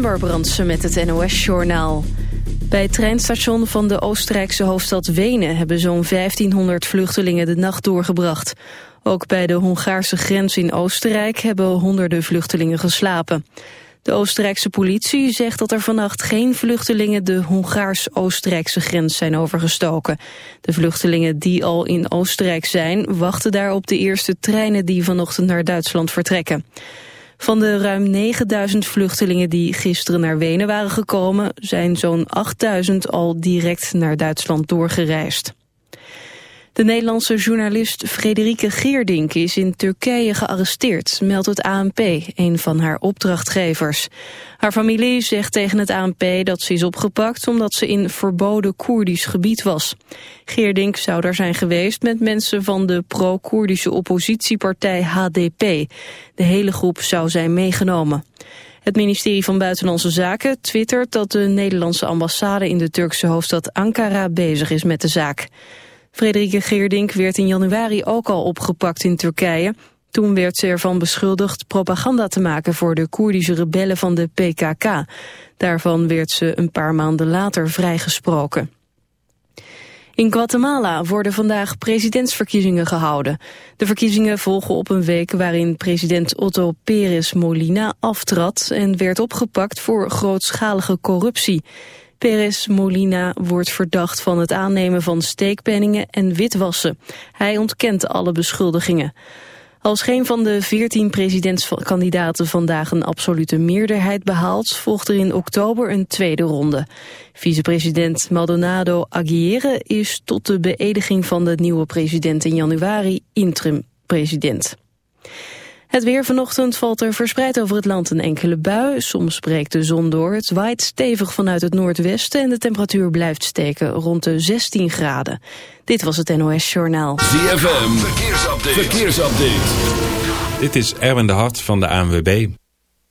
Ember Brandsen met het NOS-journaal. Bij het treinstation van de Oostenrijkse hoofdstad Wenen... hebben zo'n 1500 vluchtelingen de nacht doorgebracht. Ook bij de Hongaarse grens in Oostenrijk... hebben honderden vluchtelingen geslapen. De Oostenrijkse politie zegt dat er vannacht geen vluchtelingen... de Hongaars-Oostenrijkse grens zijn overgestoken. De vluchtelingen die al in Oostenrijk zijn... wachten daar op de eerste treinen die vanochtend naar Duitsland vertrekken. Van de ruim 9000 vluchtelingen die gisteren naar Wenen waren gekomen... zijn zo'n 8000 al direct naar Duitsland doorgereisd. De Nederlandse journalist Frederike Geerdink is in Turkije gearresteerd, meldt het ANP, een van haar opdrachtgevers. Haar familie zegt tegen het ANP dat ze is opgepakt omdat ze in verboden Koerdisch gebied was. Geerdink zou daar zijn geweest met mensen van de pro-Koerdische oppositiepartij HDP. De hele groep zou zijn meegenomen. Het ministerie van Buitenlandse Zaken twittert dat de Nederlandse ambassade in de Turkse hoofdstad Ankara bezig is met de zaak. Frederike Geerdink werd in januari ook al opgepakt in Turkije. Toen werd ze ervan beschuldigd propaganda te maken voor de Koerdische rebellen van de PKK. Daarvan werd ze een paar maanden later vrijgesproken. In Guatemala worden vandaag presidentsverkiezingen gehouden. De verkiezingen volgen op een week waarin president Otto Pérez Molina aftrad en werd opgepakt voor grootschalige corruptie. Perez Molina wordt verdacht van het aannemen van steekpenningen en witwassen. Hij ontkent alle beschuldigingen. Als geen van de veertien presidentskandidaten vandaag een absolute meerderheid behaalt, volgt er in oktober een tweede ronde. Vicepresident Maldonado Aguirre is tot de beëdiging van de nieuwe president in januari interim president. Het weer vanochtend valt er verspreid over het land een enkele bui. Soms breekt de zon door. Het waait stevig vanuit het noordwesten en de temperatuur blijft steken rond de 16 graden. Dit was het NOS Journaal. ZFM, verkeersupdate. verkeersupdate. Dit is Erwin de Hart van de ANWB.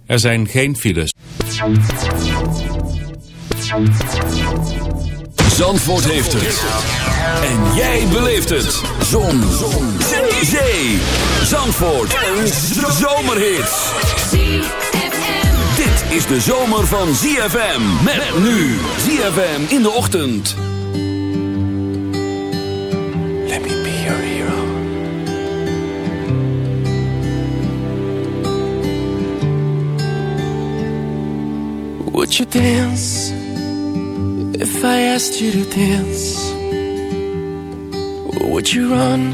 Er zijn geen files. Zandvoort heeft het. En jij beleeft het. Zon. Zon. Zee. Zee. Zandvoort. Een zomerhit. Dit is de zomer van ZFM. Met nu. ZFM in de ochtend. Let me be your hero. Would you dance? If I asked you to dance, would you run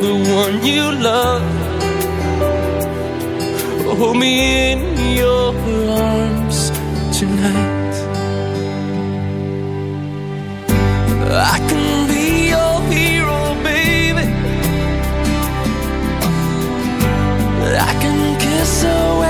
the one you love? Hold me in your arms tonight. I can be your hero, baby. I can kiss away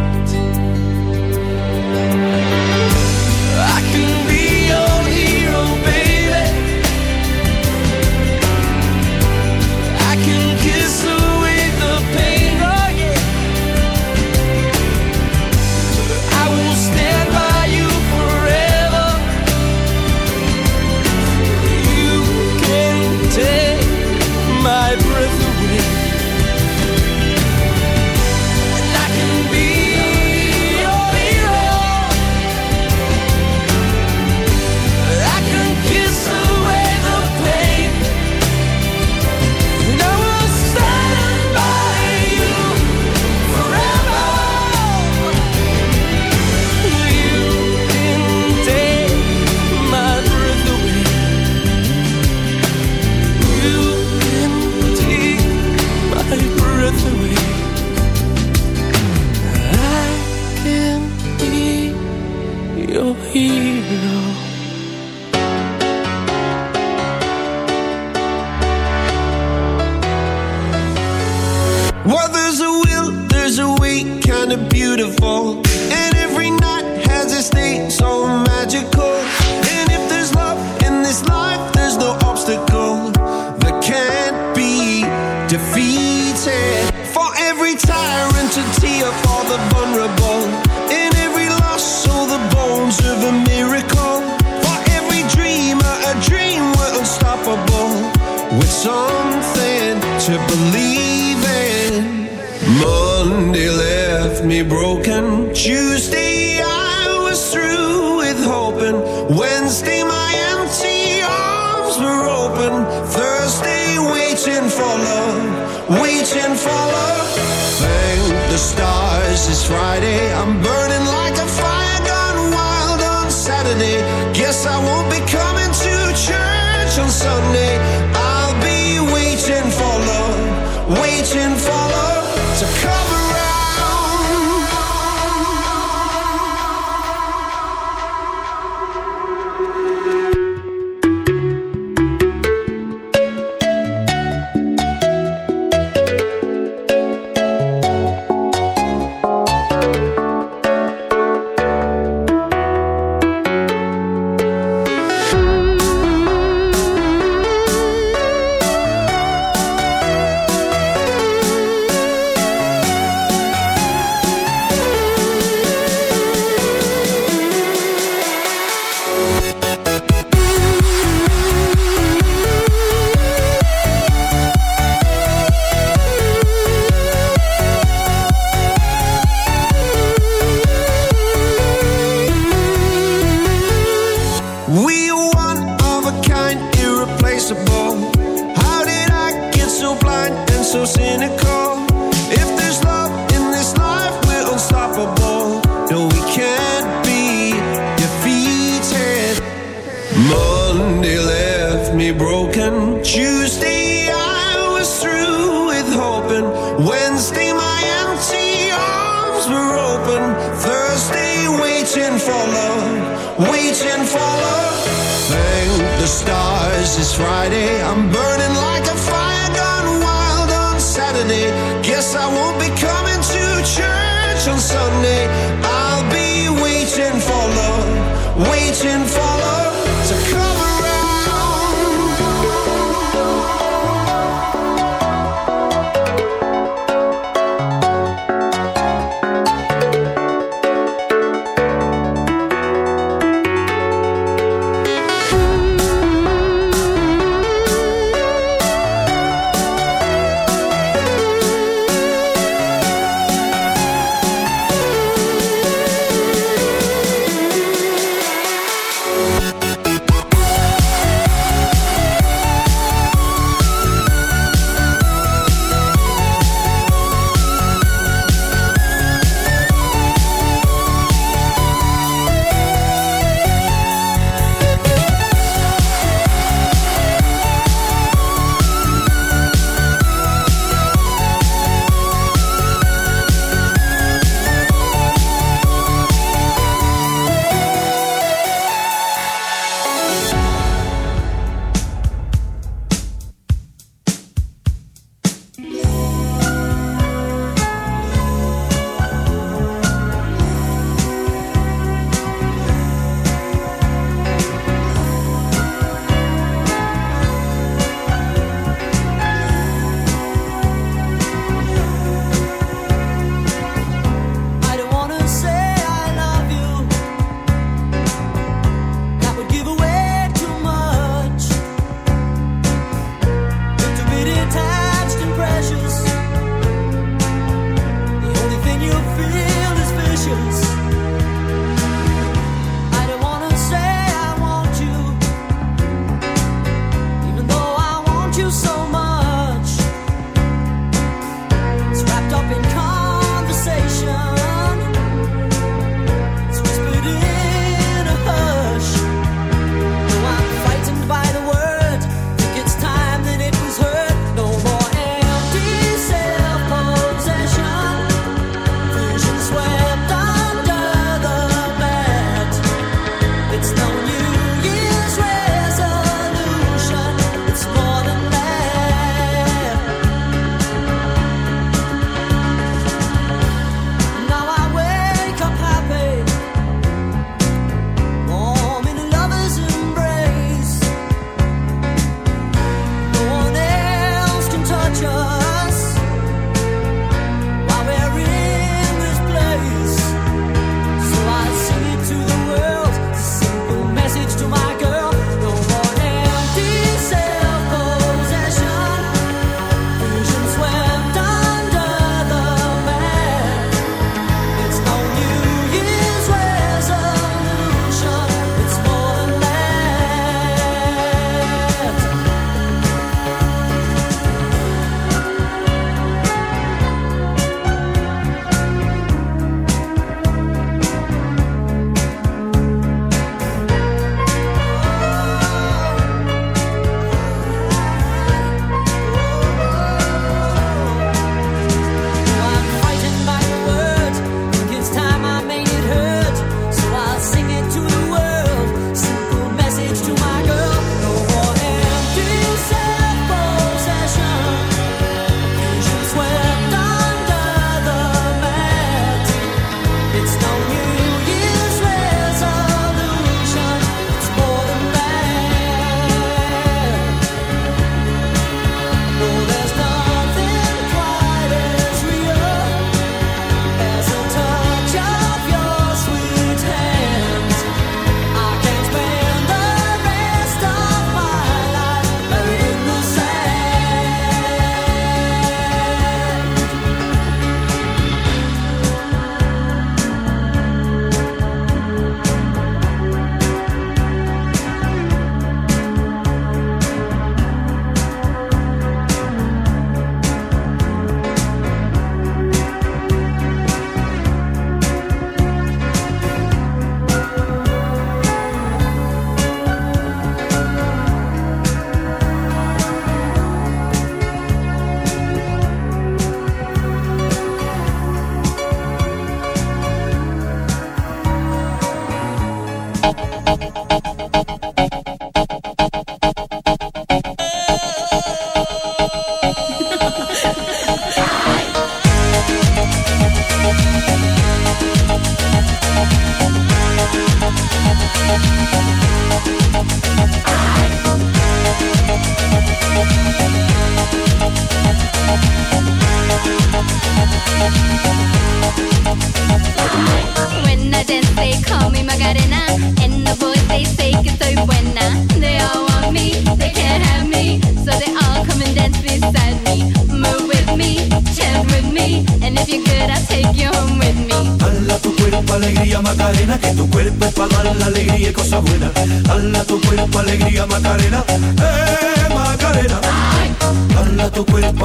love, waiting for love. Thank the stars, it's Friday, I'm burning like a fire.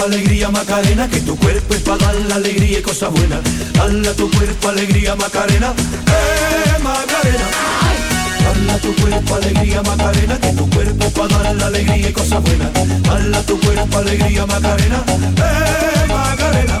cuerpo alegría Macarena, que tu cuerpo es para dar la alegría y cosas buenas. Dala tu cuerpo alegría Macarena, eh Macarena. Halla tu cuerpo alegría Macarena, que tu cuerpo para dar la alegría y cosas buenas. Dala tu cuerpo alegría Macarena, eh Macarena.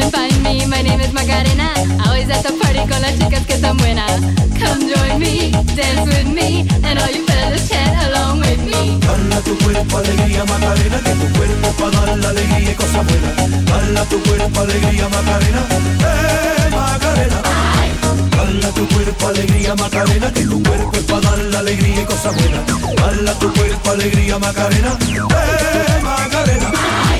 And find me. My name is Macarena. Always at the party con las chicas que están buenas. Come join me, dance with me, and all you fellas chat along with me. Bala tu cuerpo alegría Macarena, que tu cuerpo para dar la alegría y cosa buena. Bala tu cuerpo alegría Macarena, eh Magarena. Bala tu cuerpo alegría Macarena, que tu cuerpo es para dar la alegría y cosa buena. Bala tu cuerpo alegría Macarena, eh Macarena. Ay.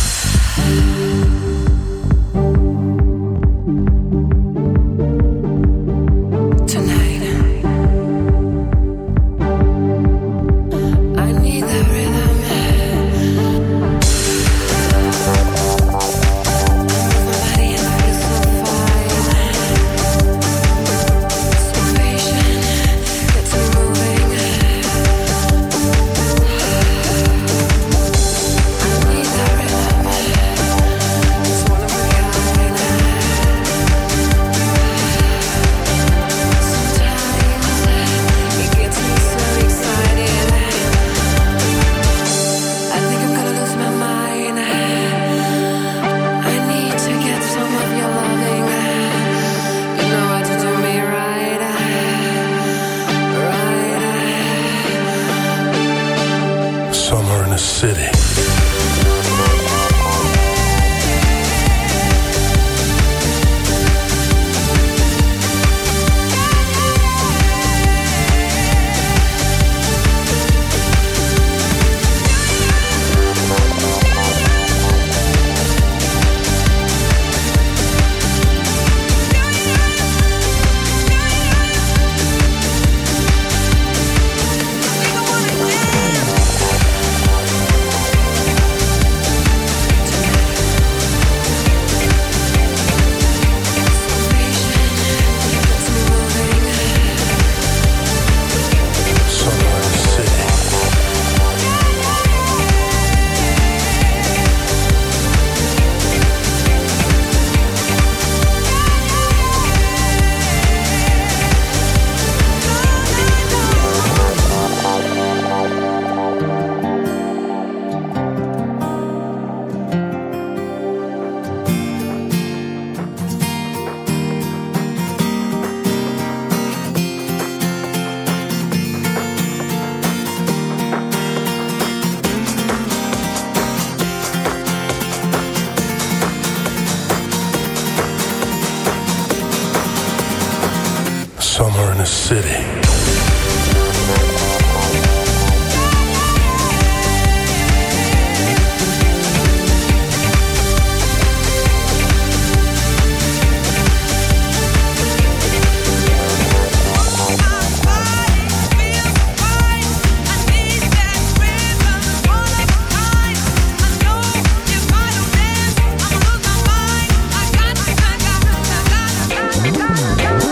Summer in the city.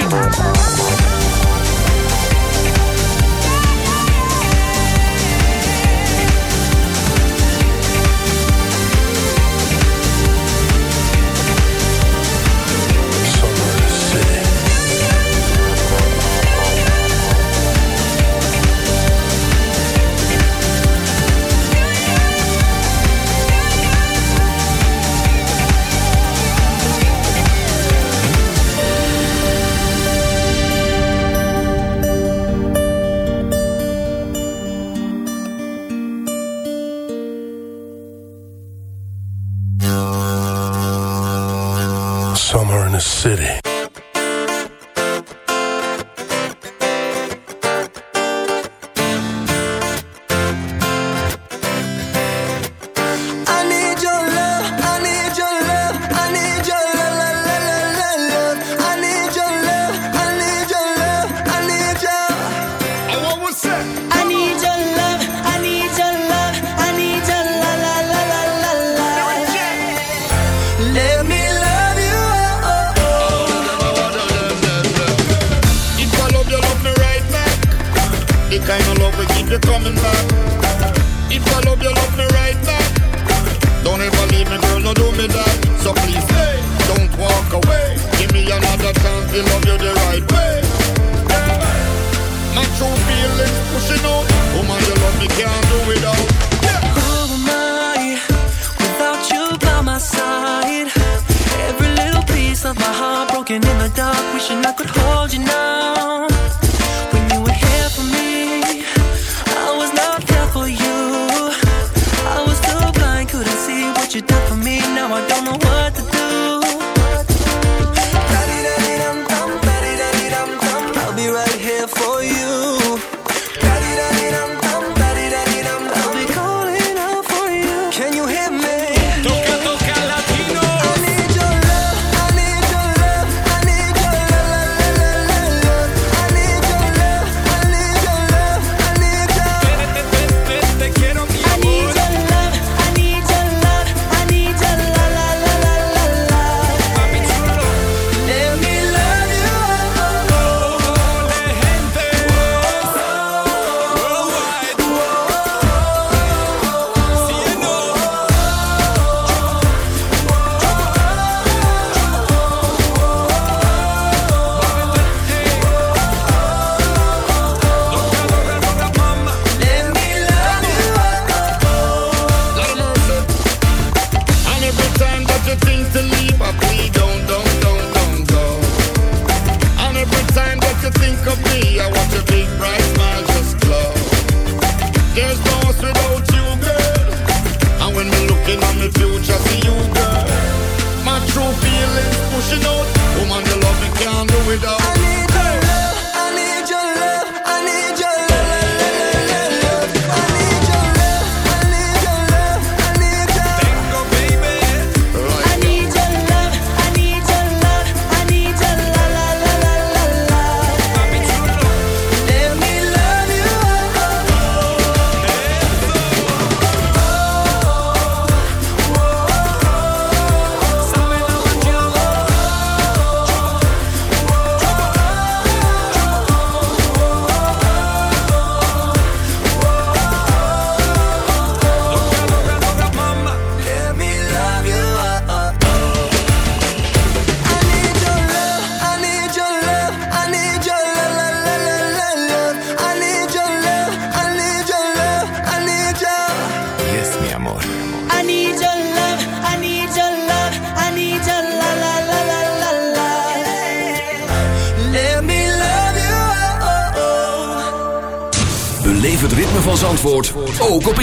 Summer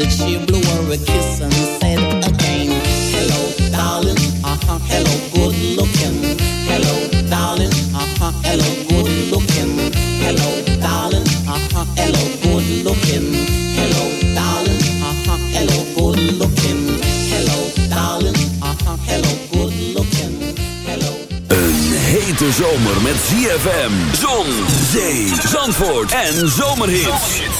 that she blew her a kiss and said again, Hello, darling, uh-huh, hello, good looking. Hello, darling, uh-huh, hello, good looking. Hello, darling, uh-huh, hello, good looking. Hello, darling, uh-huh, hello, good looking. Hello, darling, uh-huh, hello, good looking. Hello. Een hete zomer met ZFM, zon, zee, zandvoort en zomerhits.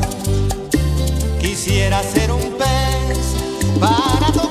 Quisiera ser un pez para tocar.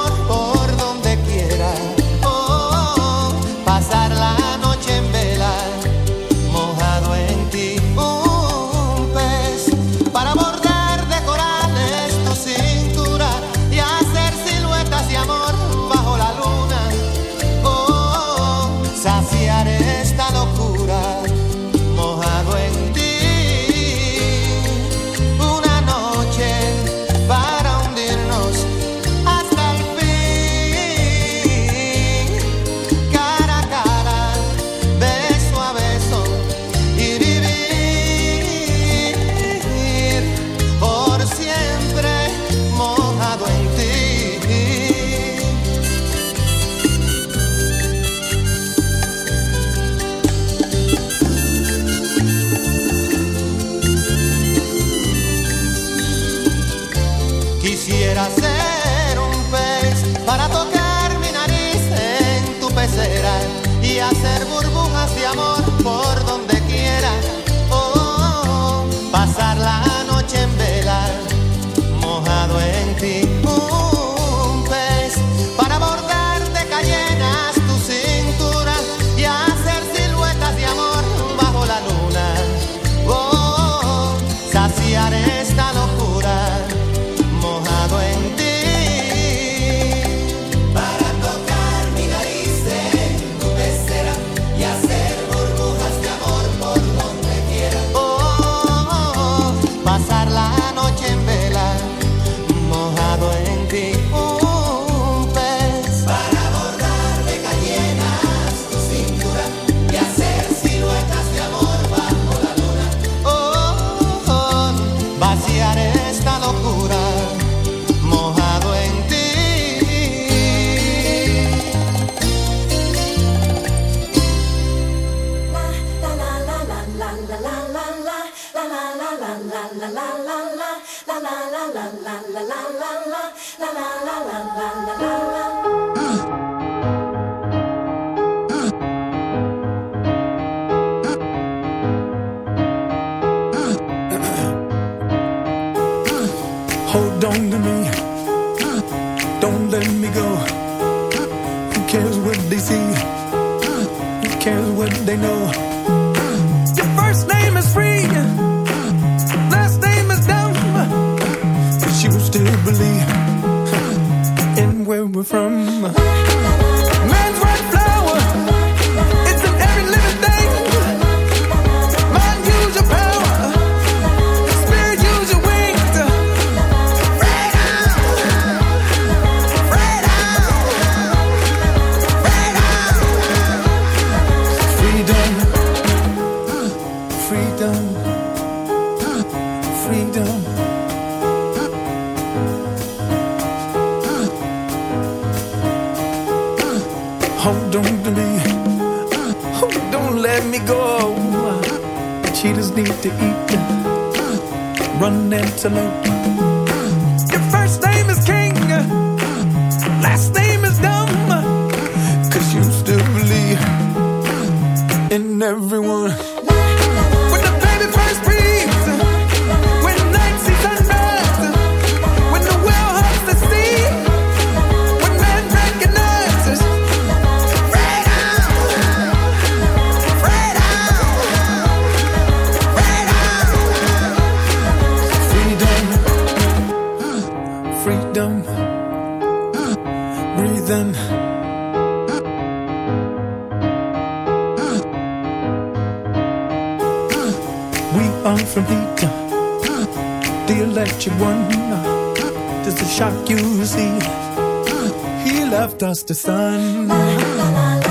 freedom. Oh, don't me, don't let me go. Cheetahs need to eat. Run antelope. Your first name is King. what you want. Uh, Just to shock you, see, uh, he left us the sun.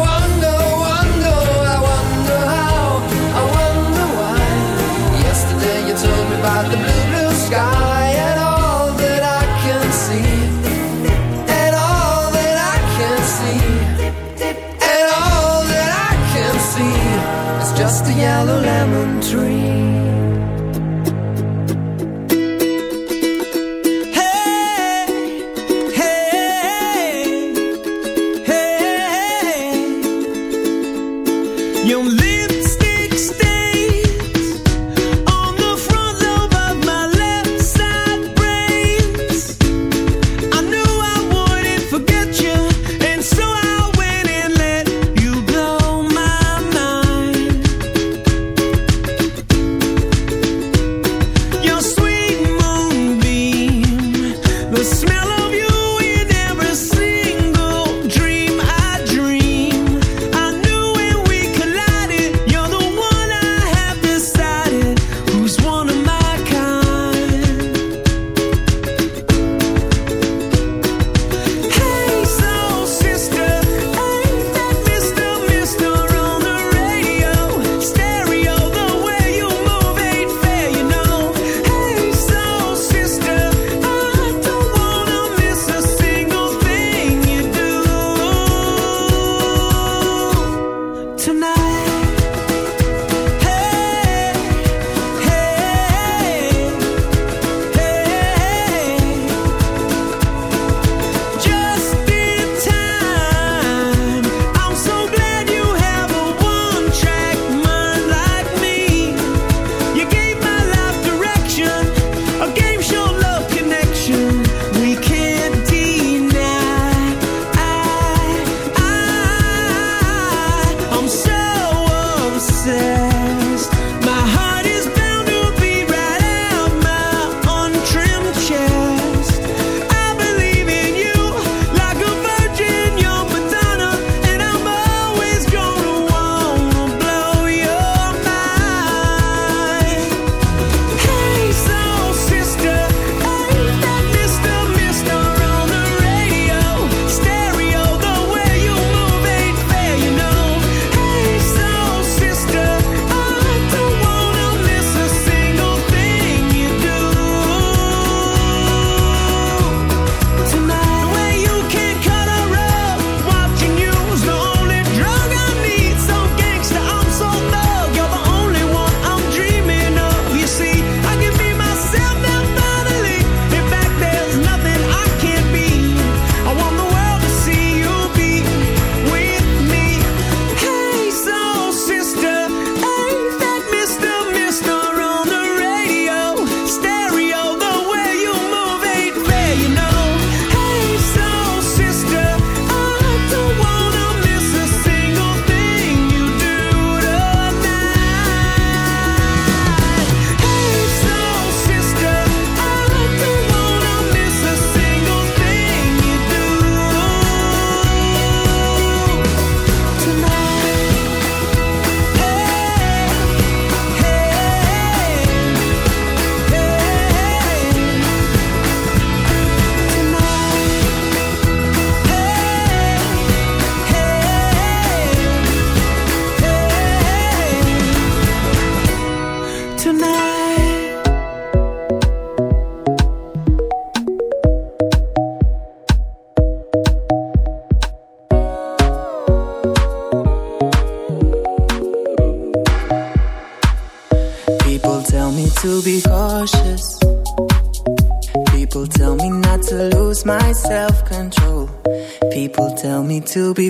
to be